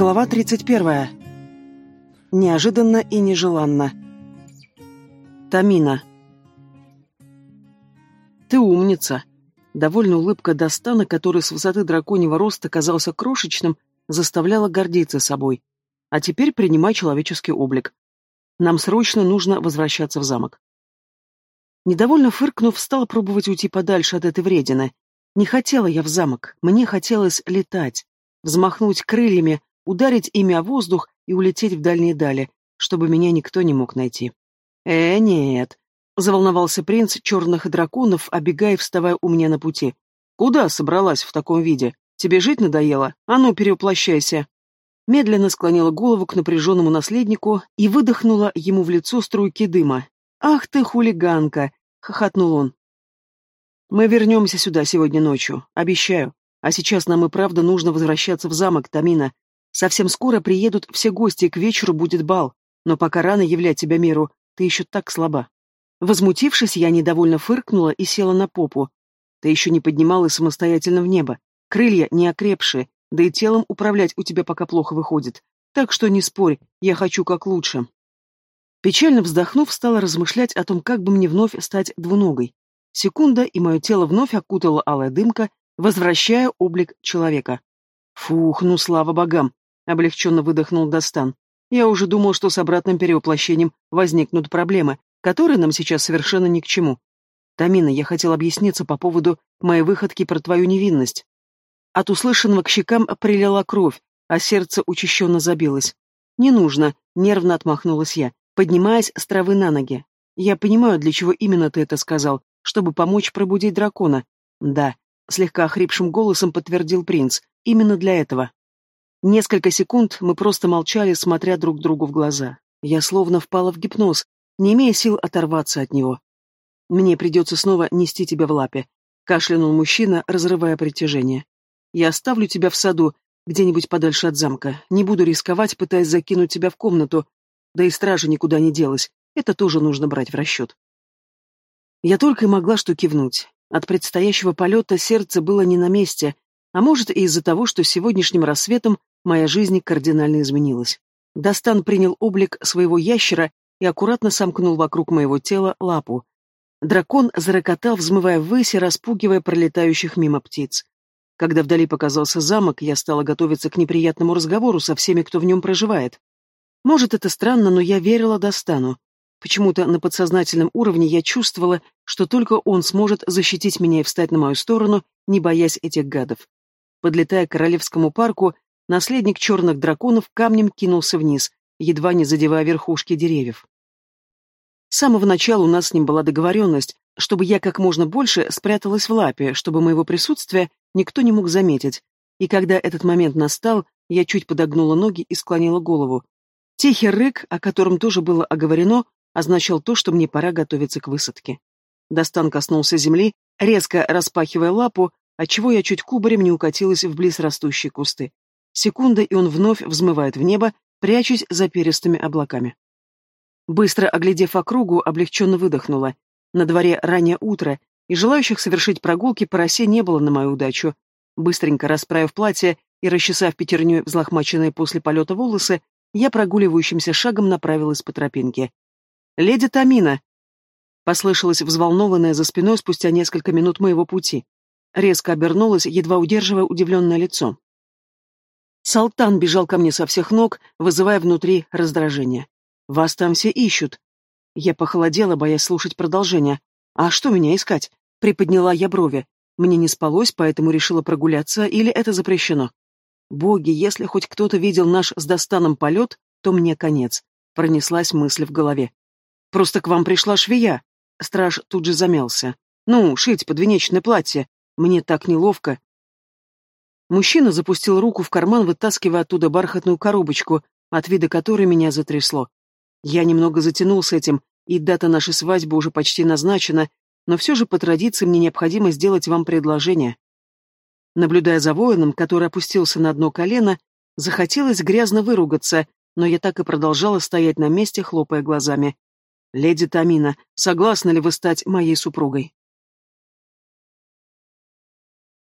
Глава 31. Неожиданно и нежеланно. Тамина. Ты умница. Довольно улыбка Достана, который с высоты драконьего роста казался крошечным, заставляла гордиться собой. А теперь принимай человеческий облик. Нам срочно нужно возвращаться в замок. Недовольно фыркнув, стала пробовать уйти подальше от этой вредины. Не хотела я в замок, мне хотелось летать, взмахнуть крыльями, ударить ими о воздух и улететь в дальние дали, чтобы меня никто не мог найти. «Э, нет», — заволновался принц черных драконов, обегая и вставая у меня на пути. «Куда собралась в таком виде? Тебе жить надоело? А ну, перевоплощайся!» Медленно склонила голову к напряженному наследнику и выдохнула ему в лицо струйки дыма. «Ах ты, хулиганка!» — хохотнул он. «Мы вернемся сюда сегодня ночью, обещаю. А сейчас нам и правда нужно возвращаться в замок, Тамина. Совсем скоро приедут все гости, и к вечеру будет бал. Но пока рано являть тебя миру, ты еще так слаба. Возмутившись, я недовольно фыркнула и села на попу. Ты еще не поднималась самостоятельно в небо. Крылья не окрепшие, да и телом управлять у тебя пока плохо выходит. Так что не спорь, я хочу как лучше. Печально вздохнув, стала размышлять о том, как бы мне вновь стать двуногой. Секунда, и мое тело вновь окутала алая дымка, возвращая облик человека. Фух, ну слава богам, облегченно выдохнул Достан. Я уже думал, что с обратным перевоплощением возникнут проблемы, которые нам сейчас совершенно ни к чему. Тамина, я хотел объясниться по поводу моей выходки про твою невинность. От услышанного к щекам прилила кровь, а сердце учащенно забилось. «Не нужно», — нервно отмахнулась я, поднимаясь с травы на ноги. «Я понимаю, для чего именно ты это сказал, чтобы помочь пробудить дракона». «Да», — слегка охрипшим голосом подтвердил принц, — «именно для этого». Несколько секунд мы просто молчали, смотря друг другу в глаза. Я словно впала в гипноз, не имея сил оторваться от него. «Мне придется снова нести тебя в лапе», — кашлянул мужчина, разрывая притяжение. «Я оставлю тебя в саду, где-нибудь подальше от замка. Не буду рисковать, пытаясь закинуть тебя в комнату. Да и стража никуда не делась. Это тоже нужно брать в расчет». Я только и могла что кивнуть. От предстоящего полета сердце было не на месте, а может и из-за того, что сегодняшним рассветом моя жизнь кардинально изменилась. Достан принял облик своего ящера и аккуратно сомкнул вокруг моего тела лапу. Дракон зарокотал, взмывая ввысь и распугивая пролетающих мимо птиц. Когда вдали показался замок, я стала готовиться к неприятному разговору со всеми, кто в нем проживает. Может, это странно, но я верила Достану. Почему-то на подсознательном уровне я чувствовала, что только он сможет защитить меня и встать на мою сторону, не боясь этих гадов. Подлетая к Королевскому парку, наследник черных драконов камнем кинулся вниз, едва не задевая верхушки деревьев. С самого начала у нас с ним была договоренность, чтобы я как можно больше спряталась в лапе, чтобы моего присутствия никто не мог заметить. И когда этот момент настал, я чуть подогнула ноги и склонила голову. Тихий рык, о котором тоже было оговорено, означал то, что мне пора готовиться к высадке. Достан коснулся земли, резко распахивая лапу, отчего я чуть кубарем не укатилась в близ растущие кусты. Секунда, и он вновь взмывает в небо, прячась за перистыми облаками. Быстро оглядев округу, облегченно выдохнула. На дворе раннее утро, и желающих совершить прогулки по росе не было на мою удачу. Быстренько расправив платье и расчесав пятерню взлохмаченные после полета волосы, я прогуливающимся шагом направилась по тропинке. «Леди Тамина!» Послышалось взволнованное за спиной спустя несколько минут моего пути. Резко обернулась, едва удерживая удивленное лицо. Салтан бежал ко мне со всех ног, вызывая внутри раздражение. «Вас там все ищут». Я похолодела, боясь слушать продолжение. «А что меня искать?» Приподняла я брови. Мне не спалось, поэтому решила прогуляться, или это запрещено? Боги, если хоть кто-то видел наш с Достаном полет, то мне конец. Пронеслась мысль в голове. Просто к вам пришла швея. Страж тут же замялся. Ну, шить подвенечное платье. Мне так неловко. Мужчина запустил руку в карман, вытаскивая оттуда бархатную коробочку, от вида которой меня затрясло. Я немного затянул с этим, и дата нашей свадьбы уже почти назначена, но все же по традиции мне необходимо сделать вам предложение. Наблюдая за воином, который опустился на одно колено, захотелось грязно выругаться, но я так и продолжала стоять на месте, хлопая глазами. «Леди Тамина, согласны ли вы стать моей супругой?»